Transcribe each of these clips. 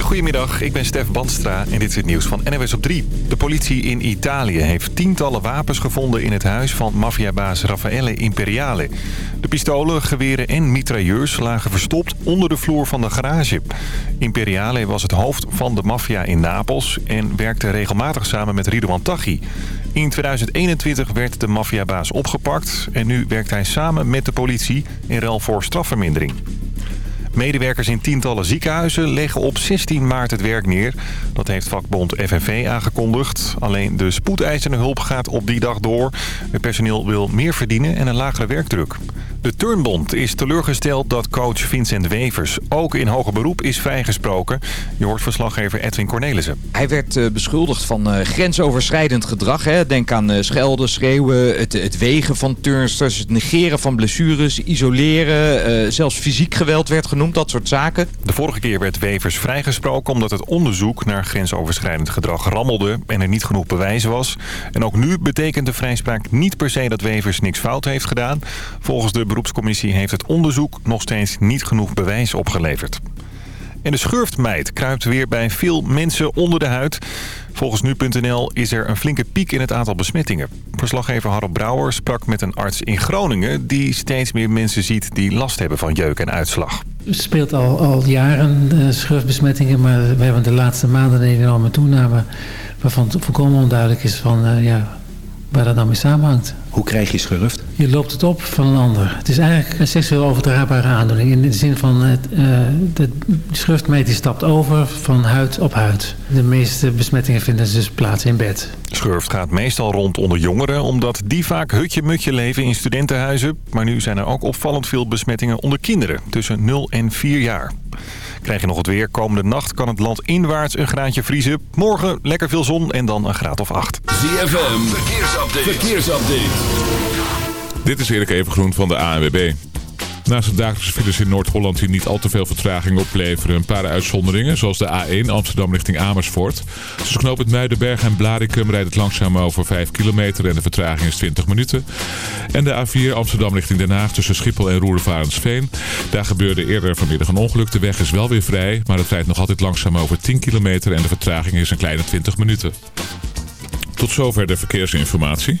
Goedemiddag, ik ben Stef Bandstra en dit is het nieuws van NWS op 3. De politie in Italië heeft tientallen wapens gevonden in het huis van maffiabaas Raffaele Imperiale. De pistolen, geweren en mitrailleurs lagen verstopt onder de vloer van de garage. Imperiale was het hoofd van de maffia in Napels en werkte regelmatig samen met Ridouan Taghi. In 2021 werd de maffiabaas opgepakt en nu werkt hij samen met de politie in ruil voor strafvermindering. Medewerkers in tientallen ziekenhuizen leggen op 16 maart het werk neer. Dat heeft vakbond FNV aangekondigd. Alleen de spoedeisende hulp gaat op die dag door. Het personeel wil meer verdienen en een lagere werkdruk. De Turnbond is teleurgesteld dat coach Vincent Wevers ook in hoger beroep is vrijgesproken. Je hoort verslaggever Edwin Cornelissen. Hij werd uh, beschuldigd van uh, grensoverschrijdend gedrag. Hè. Denk aan uh, schelden, schreeuwen, het, het, wegen van turnsters, het negeren van blessures, isoleren. zelfs fysiek geweld werd genoemd, dat soort zaken. De vorige keer werd Wevers vrijgesproken omdat het onderzoek naar grensoverschrijdend gedrag rammelde en er niet genoeg bewijs was. En ook nu betekent de vrijspraak niet per se dat Wevers niks fout heeft gedaan. Volgens de beroepscommissie heeft het onderzoek nog steeds niet genoeg bewijs opgeleverd. En de schurftmijt kruipt weer bij veel mensen onder de huid. Volgens nu.nl is er een flinke piek in het aantal besmettingen. Verslaggever Harold Brouwer sprak met een arts in Groningen... die steeds meer mensen ziet die last hebben van jeuk en uitslag. Het speelt al, al jaren uh, schurftbesmettingen... maar we hebben de laatste maanden een enorme toename... waarvan volkomen onduidelijk is van, uh, ja, waar dat nou mee samenhangt. Hoe krijg je schurft? Je loopt het op van een ander. Het is eigenlijk een seksueel overdraagbare aandoening. In de zin van het, uh, de schurftmeet die stapt over van huid op huid. De meeste besmettingen vinden dus plaats in bed. Schurft gaat meestal rond onder jongeren... omdat die vaak hutje-mutje leven in studentenhuizen. Maar nu zijn er ook opvallend veel besmettingen onder kinderen... tussen 0 en 4 jaar. Krijg je nog het weer. Komende nacht kan het land inwaarts een graadje vriezen. Morgen lekker veel zon en dan een graad of 8. ZFM, verkeersupdate. verkeersupdate. Dit is Erik Evengroen van de ANWB. Naast de dagelijkse files in Noord-Holland die niet al te veel vertraging opleveren... een paar uitzonderingen, zoals de A1 Amsterdam richting Amersfoort. Tussen knooppunt Muidenberg en Blarikum rijdt het langzaam over 5 kilometer... en de vertraging is 20 minuten. En de A4 Amsterdam richting Den Haag tussen Schiphol en Roerevarensveen. Daar gebeurde eerder vanmiddag een ongeluk. De weg is wel weer vrij, maar het rijdt nog altijd langzaam over 10 kilometer... en de vertraging is een kleine 20 minuten. Tot zover de verkeersinformatie.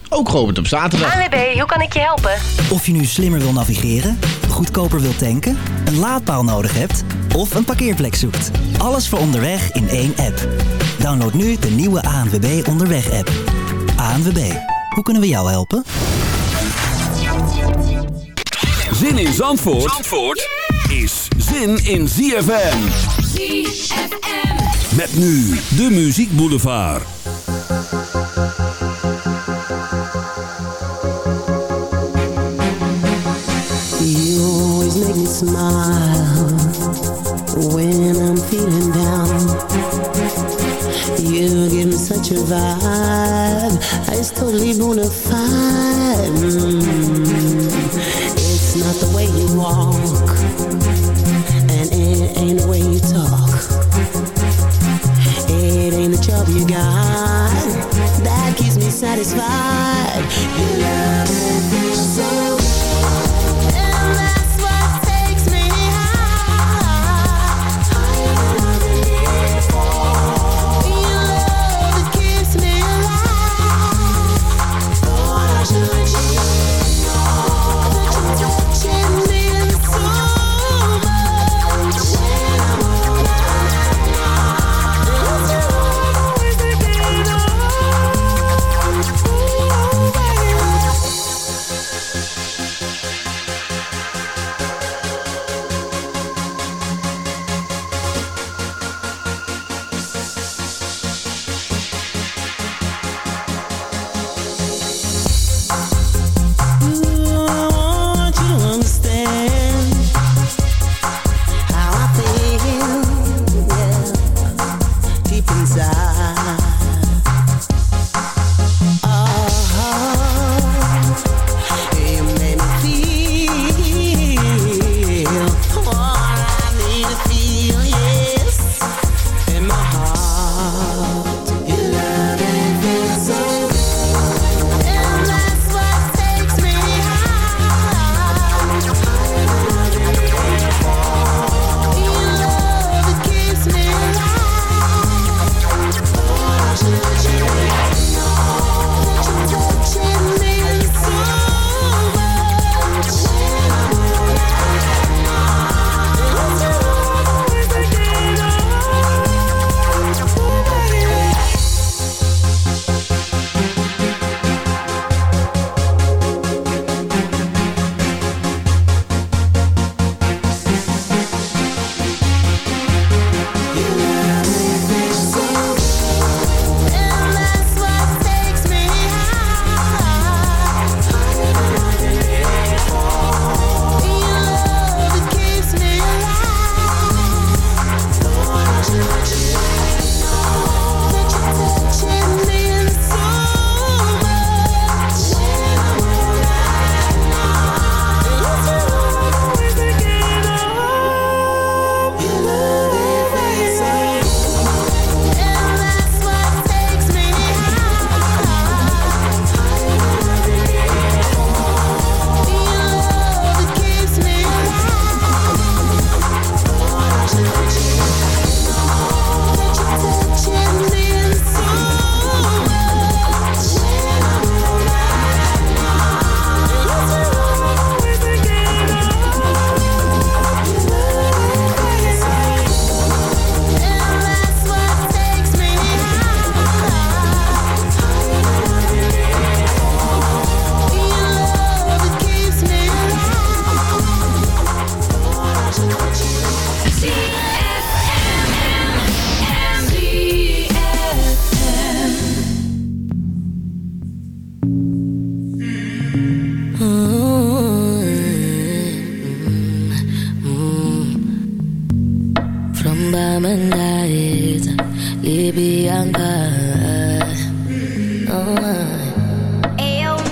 ook geopend op zaterdag. ANWB, hoe kan ik je helpen? Of je nu slimmer wil navigeren, goedkoper wil tanken, een laadpaal nodig hebt of een parkeerplek zoekt. Alles voor onderweg in één app. Download nu de nieuwe ANWB Onderweg app. ANWB, hoe kunnen we jou helpen? Zin in Zandvoort, Zandvoort is zin in ZFM. ZFM. Met nu de Muziek Boulevard. Smile when I'm feeling down. You give me such a vibe, it's totally bona fide. Mm. It's not the way you walk, and it ain't the way you talk. It ain't the job you got that keeps me satisfied. Your love feels so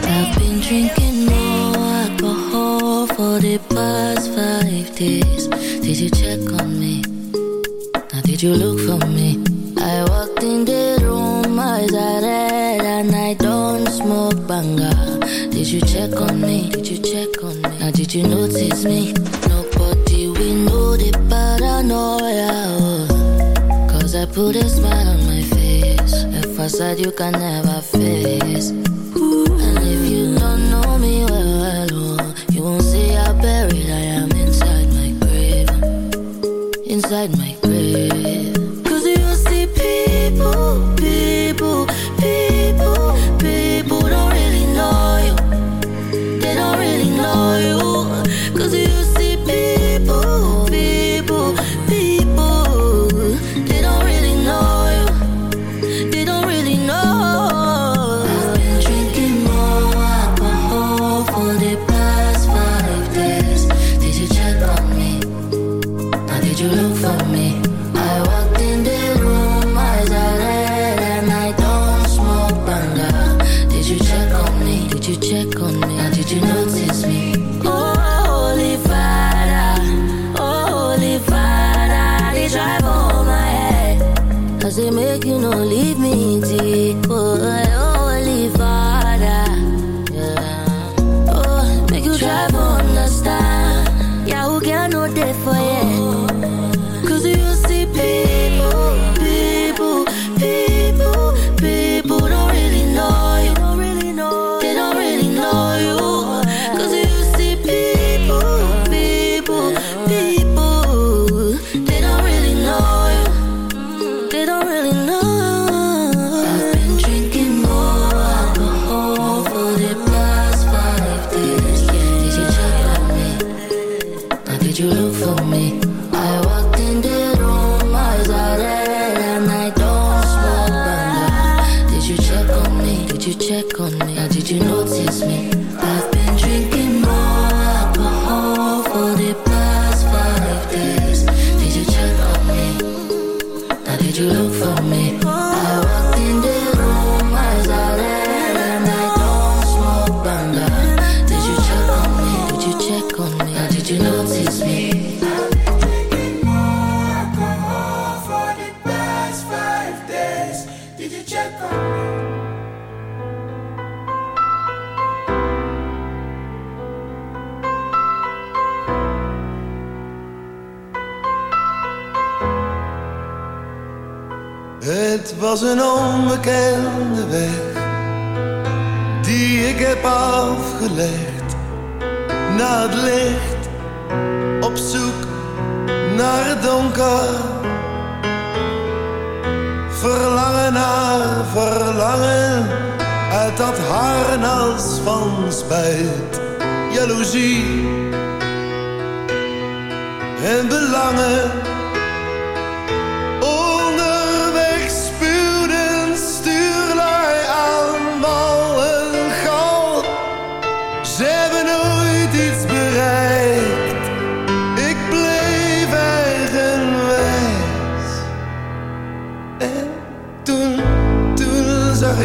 I've been drinking more alcohol for the past five days. Did you check on me? Now did you look for me? I walked in the room, eyes are red, and I don't smoke banger. Did you check on me? Did you check on me? Now did you notice me? put a smile on my face. A facade you can never face. And if you don't know me well at all You won't see how buried I am inside my grave. Inside my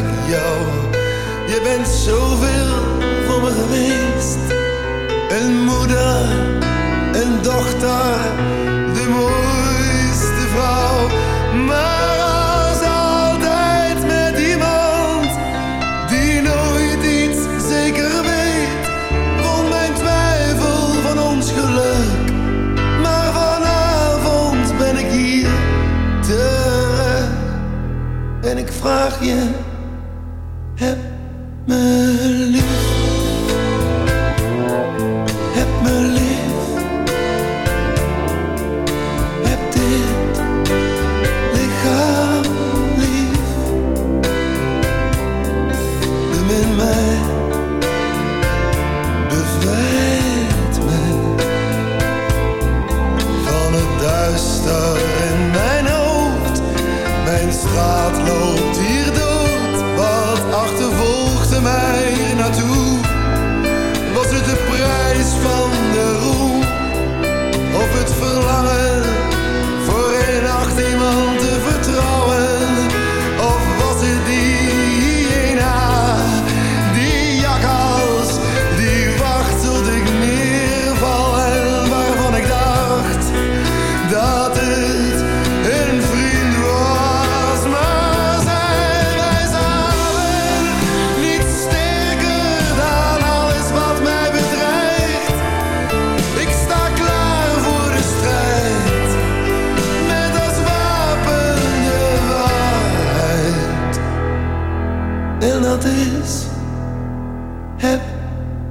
jou. Je bent zoveel voor me geweest. Een moeder, een dochter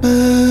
me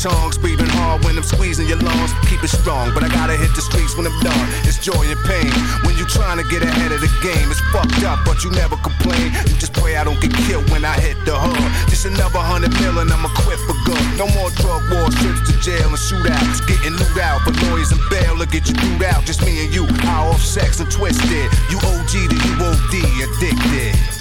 tongues, breathing hard when I'm squeezing your lungs. Keep it strong, but I gotta hit the streets when I'm done. It's joy and pain. When you trying to get ahead of the game, it's fucked up, but you never complain. You just pray I don't get killed when I hit the hood. Just another hundred million, I'm equipped for good. No more drug wars, trips to jail and shootouts. Getting loot out, but lawyers and bail will get you through out. Just me and you, high off sex and twisted. You OG to you OD, addicted.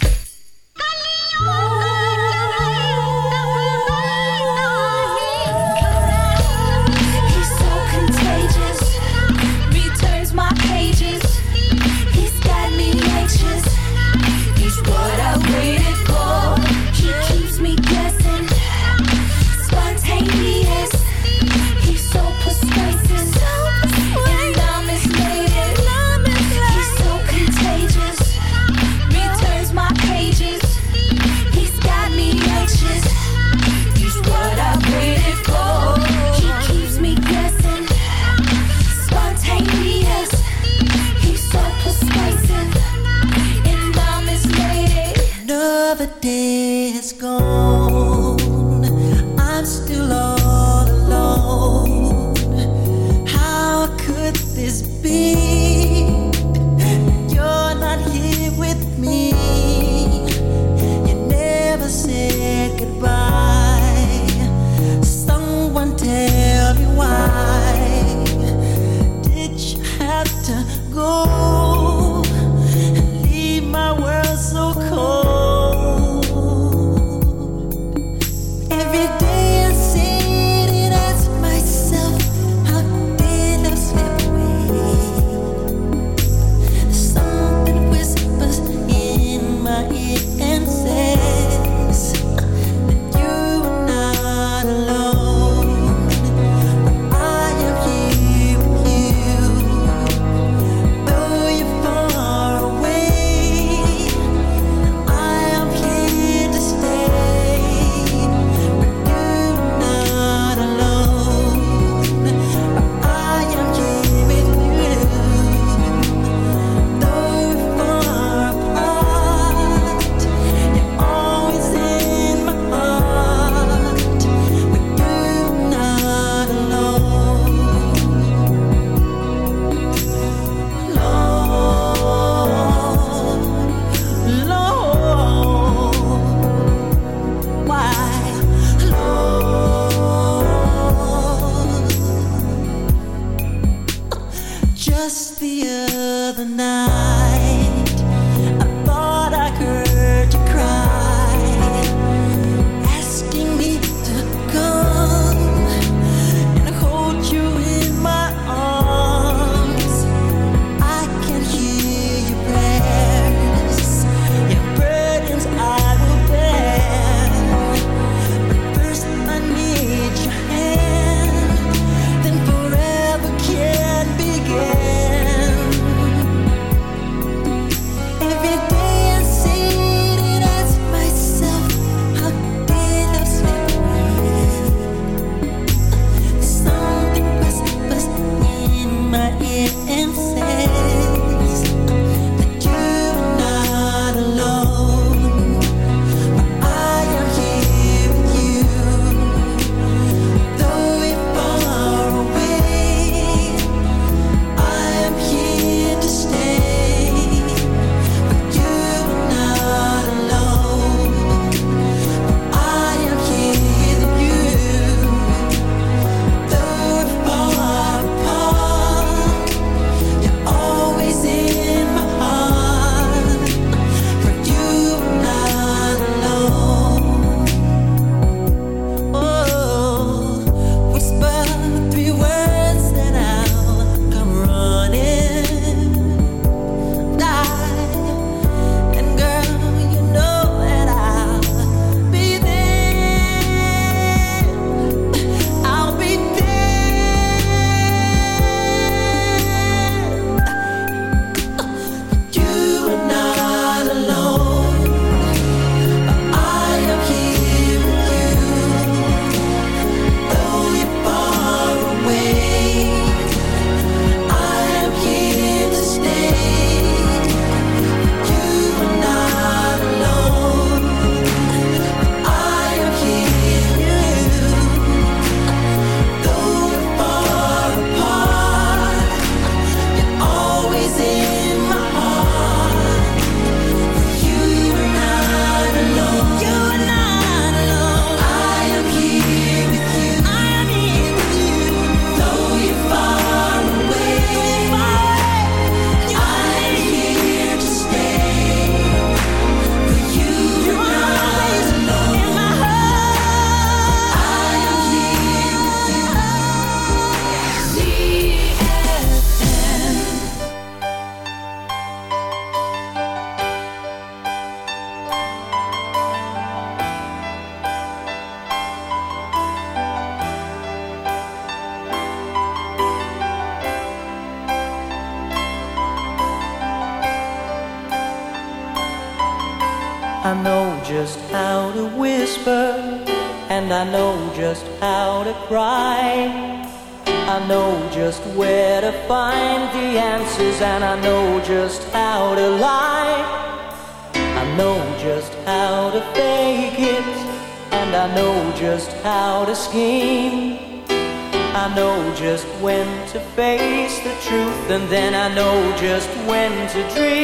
and then I know just when to dream.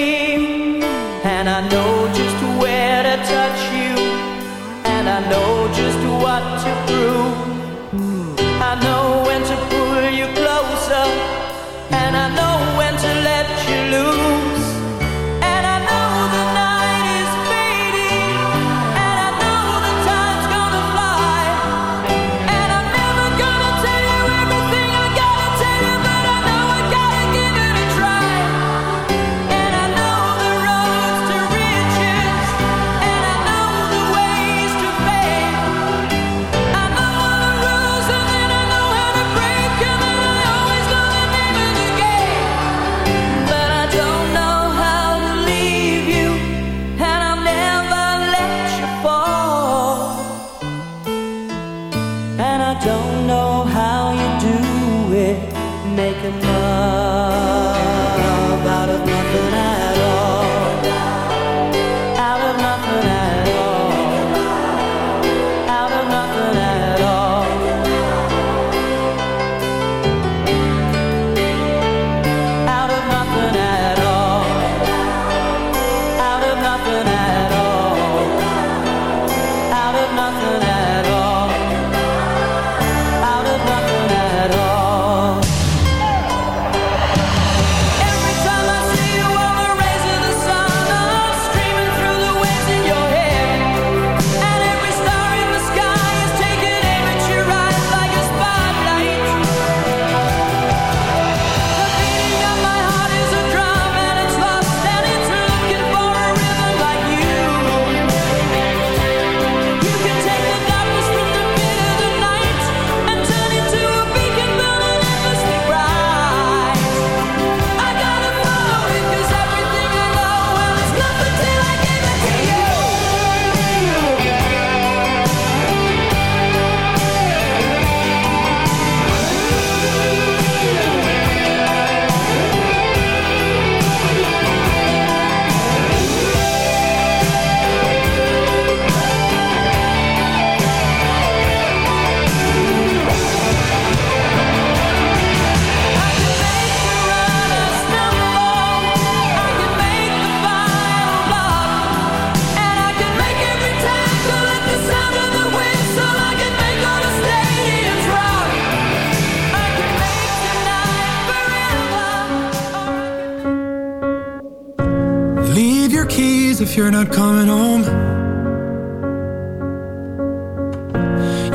you're not coming home.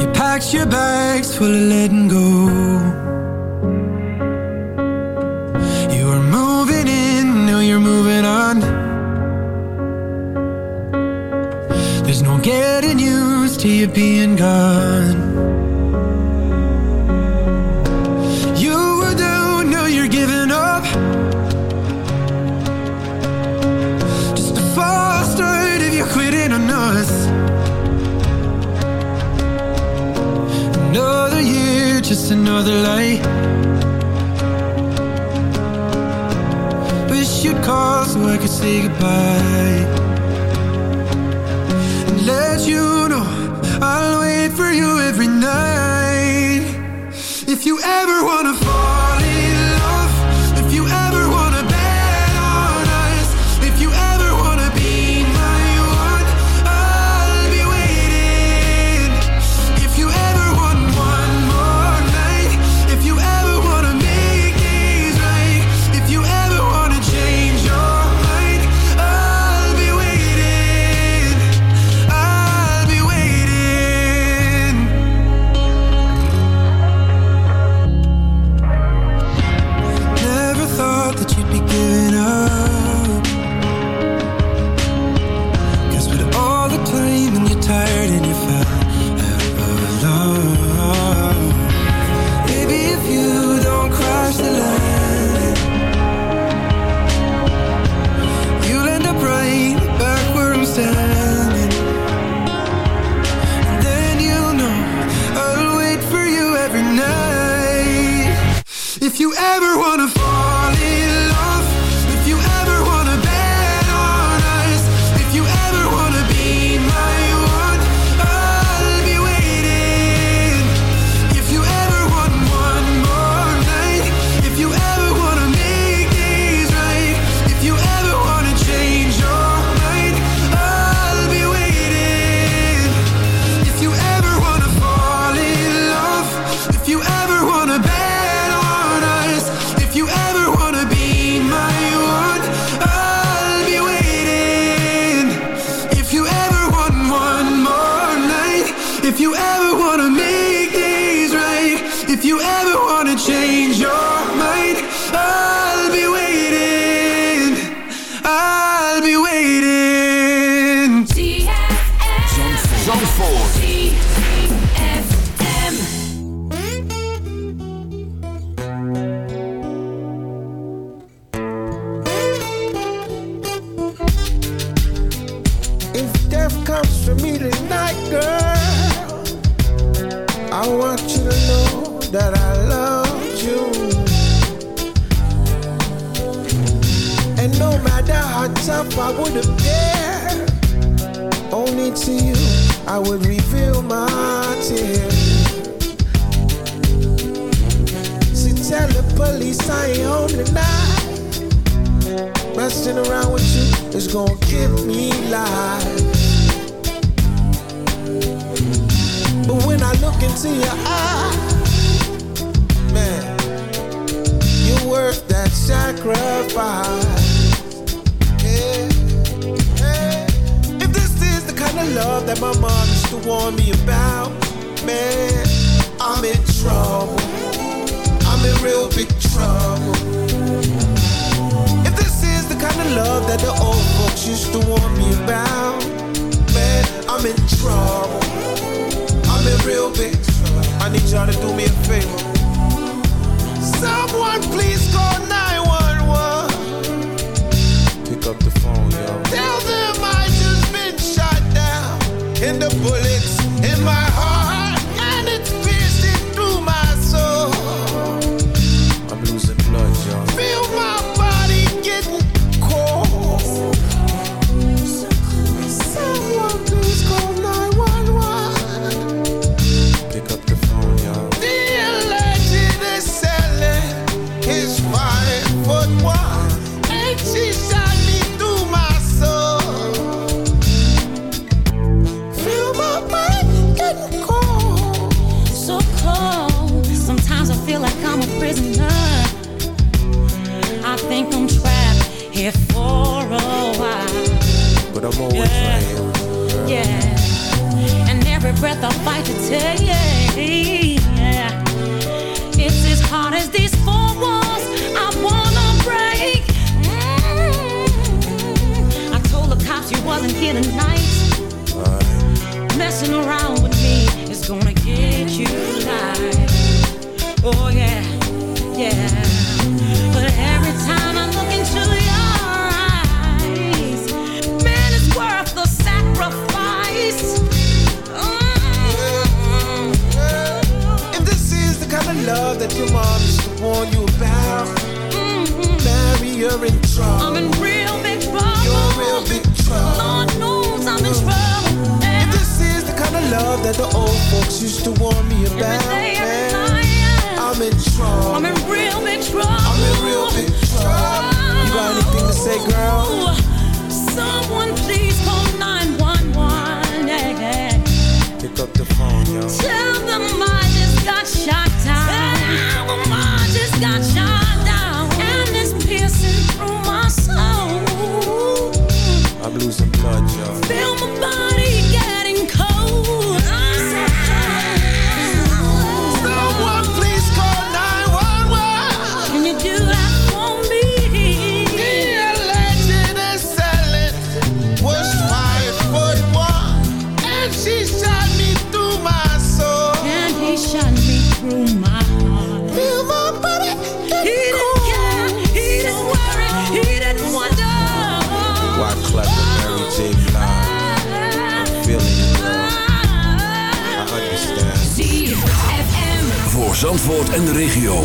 You packed your bags full of letting go. the light. You ever wanna I would reveal my tears. So tell the police I ain't home tonight. Messing around with you is gonna give me life. But when I look into your eyes, that my mom used to warn me about, man, I'm in trouble. I'm in real big trouble. If this is the kind of love that the old folks used to warn me about, man, I'm in trouble. I'm in real big trouble. I need y'all to do me a favor. Someone please call 911. Pick up the phone, yo. Tell them And the bullets in my heart. Breath I fight to take. It's as hard as these four walls I wanna break. Mm. I told the cops you wasn't here tonight. Messing around with me is gonna get you life. Oh yeah, yeah. That your mom used to warn you about, mm-hmm. marry, you're in trouble. I'm in real big trouble. You're in real big trouble. Lord knows I'm in trouble. If this is the kind of love that the old folks used to warn me about, man, I'm in trouble. I'm in real big trouble. I'm in real big trouble. You got anything to say, girl? Someone please call 911. Yeah, yeah. Pick up the phone, yo. Tell them I just got shot down. I'm losing blood, yo. Feel my body en de regio.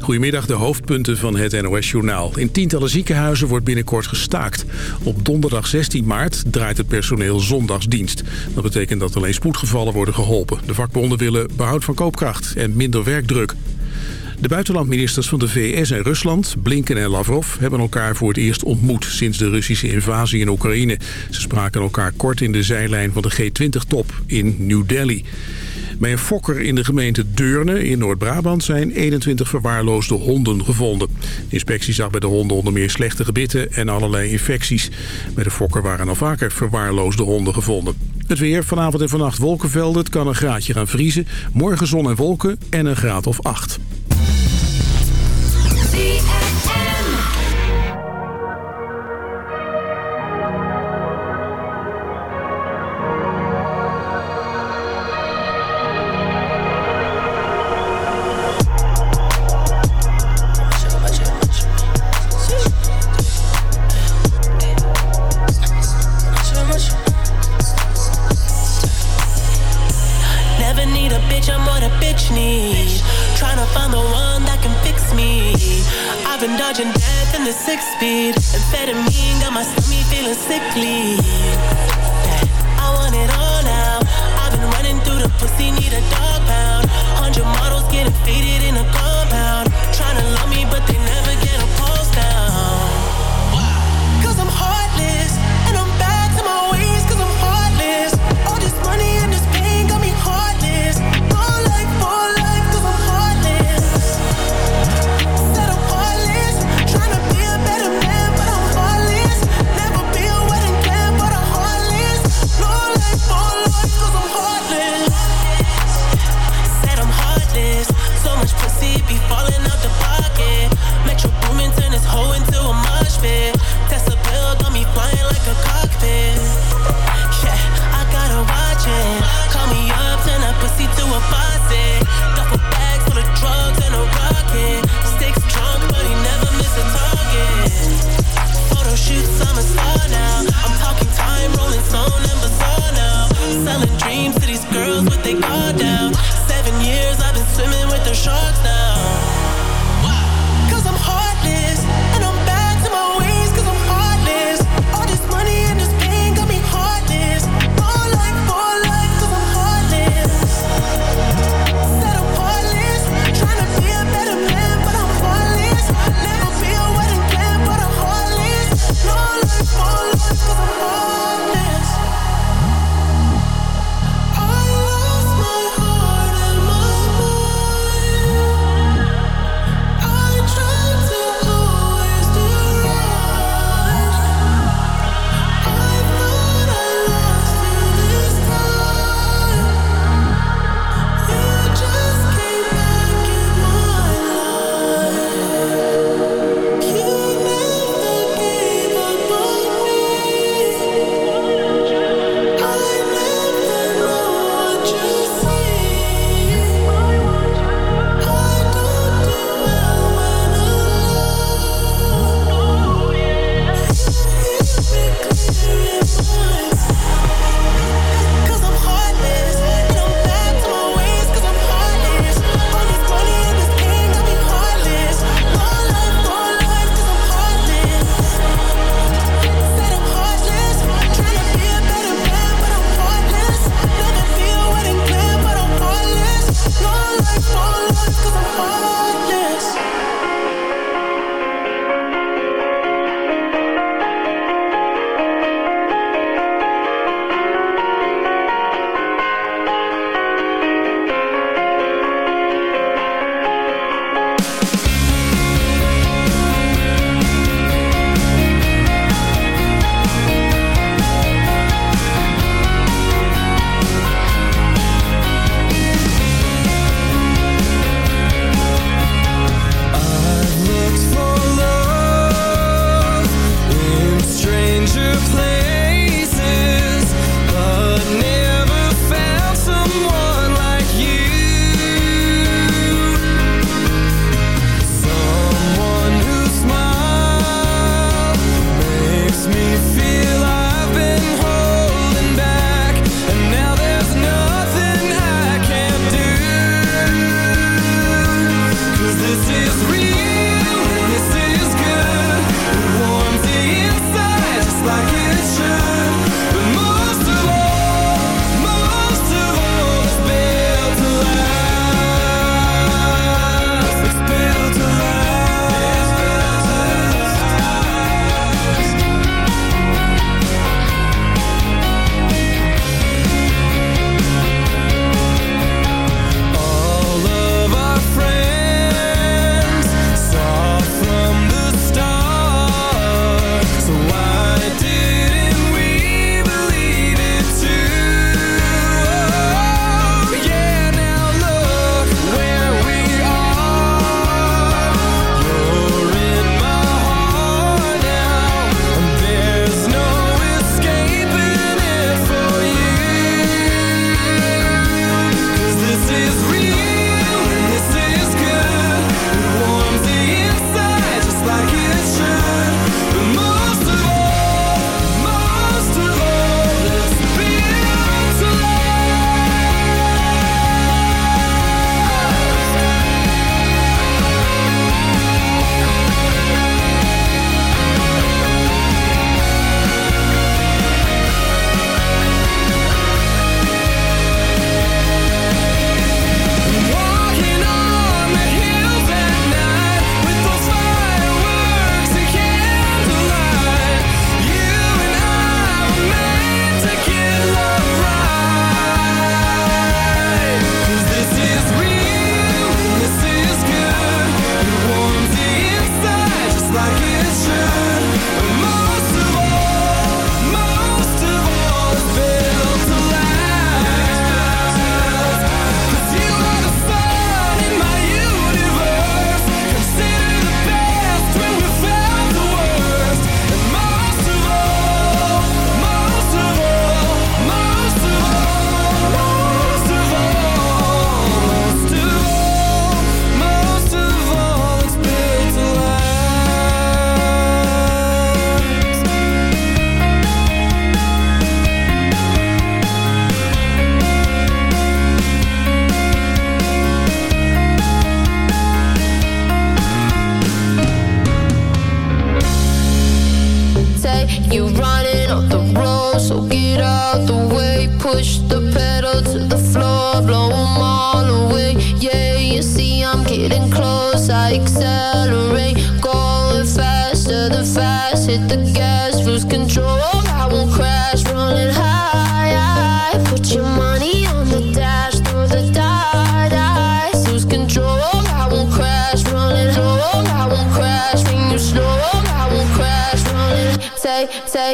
Goedemiddag, de hoofdpunten van het NOS-journaal. In tientallen ziekenhuizen wordt binnenkort gestaakt. Op donderdag 16 maart draait het personeel zondagsdienst. Dat betekent dat alleen spoedgevallen worden geholpen. De vakbonden willen behoud van koopkracht en minder werkdruk. De buitenlandministers van de VS en Rusland, Blinken en Lavrov... hebben elkaar voor het eerst ontmoet sinds de Russische invasie in Oekraïne. Ze spraken elkaar kort in de zijlijn van de G20-top in New Delhi. Bij een fokker in de gemeente Deurne in Noord-Brabant zijn 21 verwaarloosde honden gevonden. De inspectie zag bij de honden onder meer slechte gebitten en allerlei infecties. Bij de fokker waren al vaker verwaarloosde honden gevonden. Het weer, vanavond en vannacht wolkenvelden. Het kan een graadje gaan vriezen. Morgen zon en wolken en een graad of 8.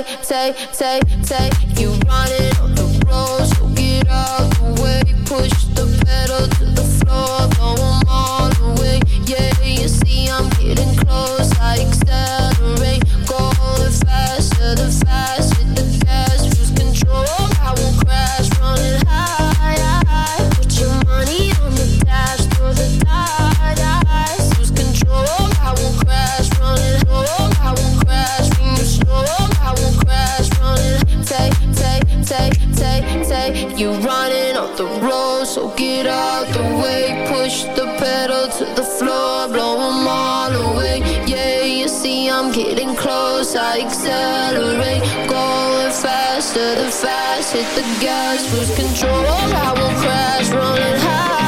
Take, take, take. You running on the road, so get out the way. Push the pedal to the floor, blow 'em all away. Yeah, you see I'm getting close, take. You running off the road, so get out the way. Push the pedal to the floor, blow 'em all away. Yeah, you see I'm getting close, I accelerate, going faster, the fast hit the gas, lose control. I won't crash, running high.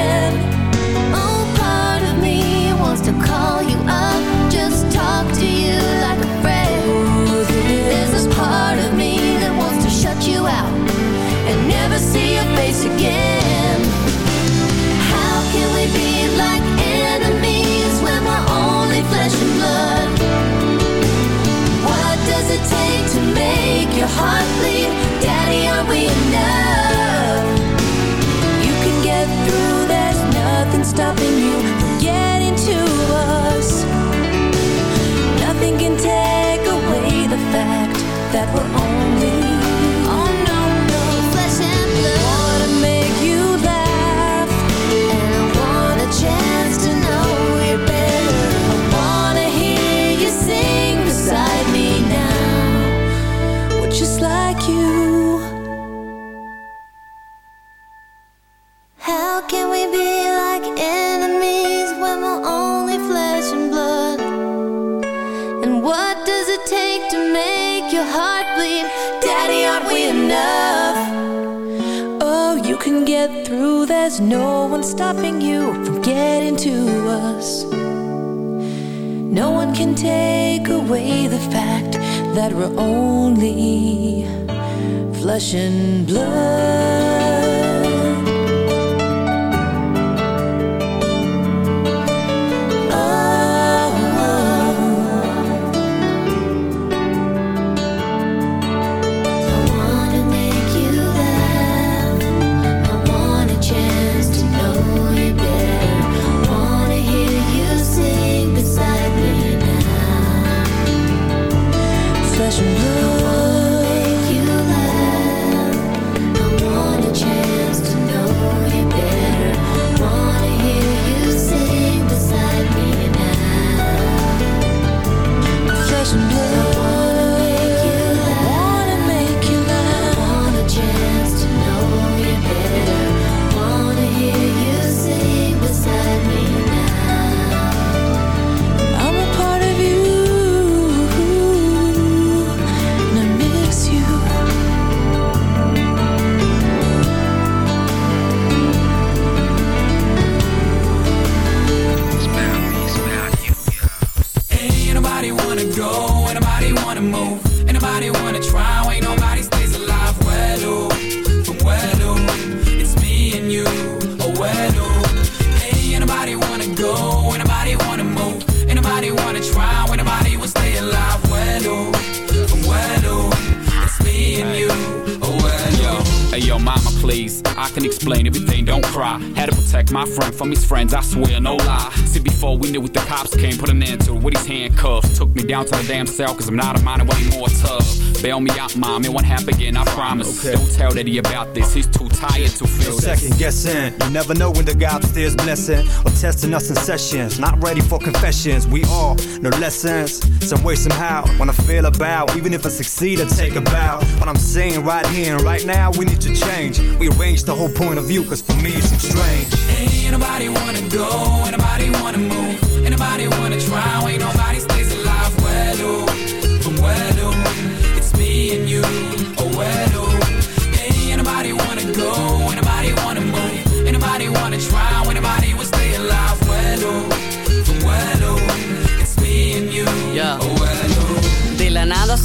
Heart bleed? Daddy, are we that we're only flesh and blood? And what does it take to make your heart bleed? Daddy aren't we enough. Oh, you can get through, there's no one stopping you from getting to us. No one can take away the fact that we're only flushing blood. Flesh can explain everything, don't cry. Had to protect my friend from his friends, I swear, no lie. See, before we knew it, the cops came, put an end to it with his handcuffs. Took me down to the damn cell, cause I'm not a minor anymore tough. Bail me out, mom, it won't happen again, I promise. Okay. Don't tell Daddy about this, he's too tired to feel this. Second guessing, you never know when the guy upstairs blessing or testing us in sessions. Not ready for confessions, we all know lessons. Some way, somehow, when I feel about, even if I succeed, I take a bow. What I'm saying right here and right now, we need to change. We arrange the whole point of view, cause for me it's seems strange. Ain't nobody wanna go, ain't nobody wanna move, ain't nobody wanna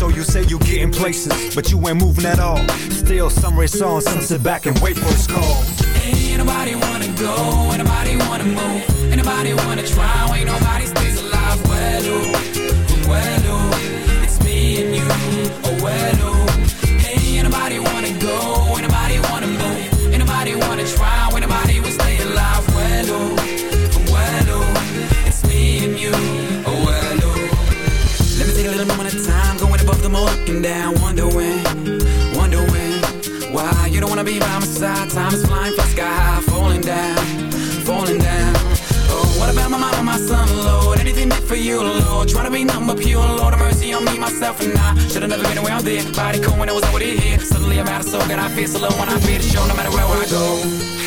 So you say you getting places, but you ain't moving at all. Still, some race on, some sit back and wait for its call. Ain't nobody wanna go, ain't nobody wanna move, ain't nobody wanna try, ain't nobody my. Time is flying, fly sky high, falling down, falling down. Oh, what about my mama, my son, Lord? Anything did for you, Lord? Trying to be nothing but pure, Lord. Have mercy on me, myself, and I. Should've never been around there. Body cool when I was over here. Suddenly I'm out of soul, and I feel so low when I feel the show, no matter where I go.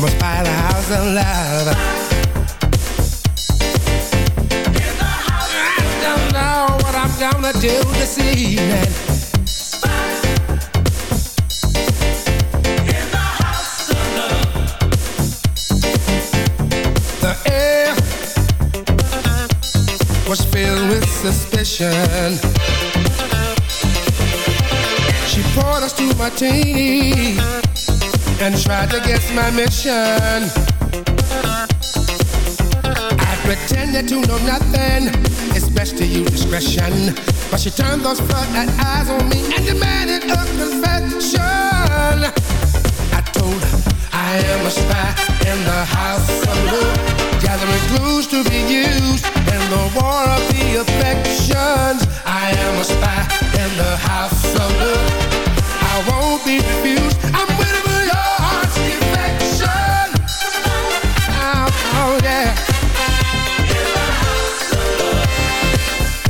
Must buy the house of love. I don't know what I'm gonna do this evening. In the house of love. The air was filled with suspicion. She poured us two martini and tried to guess my mission. I pretended to know nothing. It's best to use discretion. But she turned those front eyes on me and demanded a confession. I told her I am a spy in the house of love, gathering clues to be used in the war of the affections. I am a spy in the house of love. I won't be refused. I'm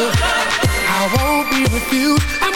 I won't be refused.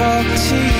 talk to you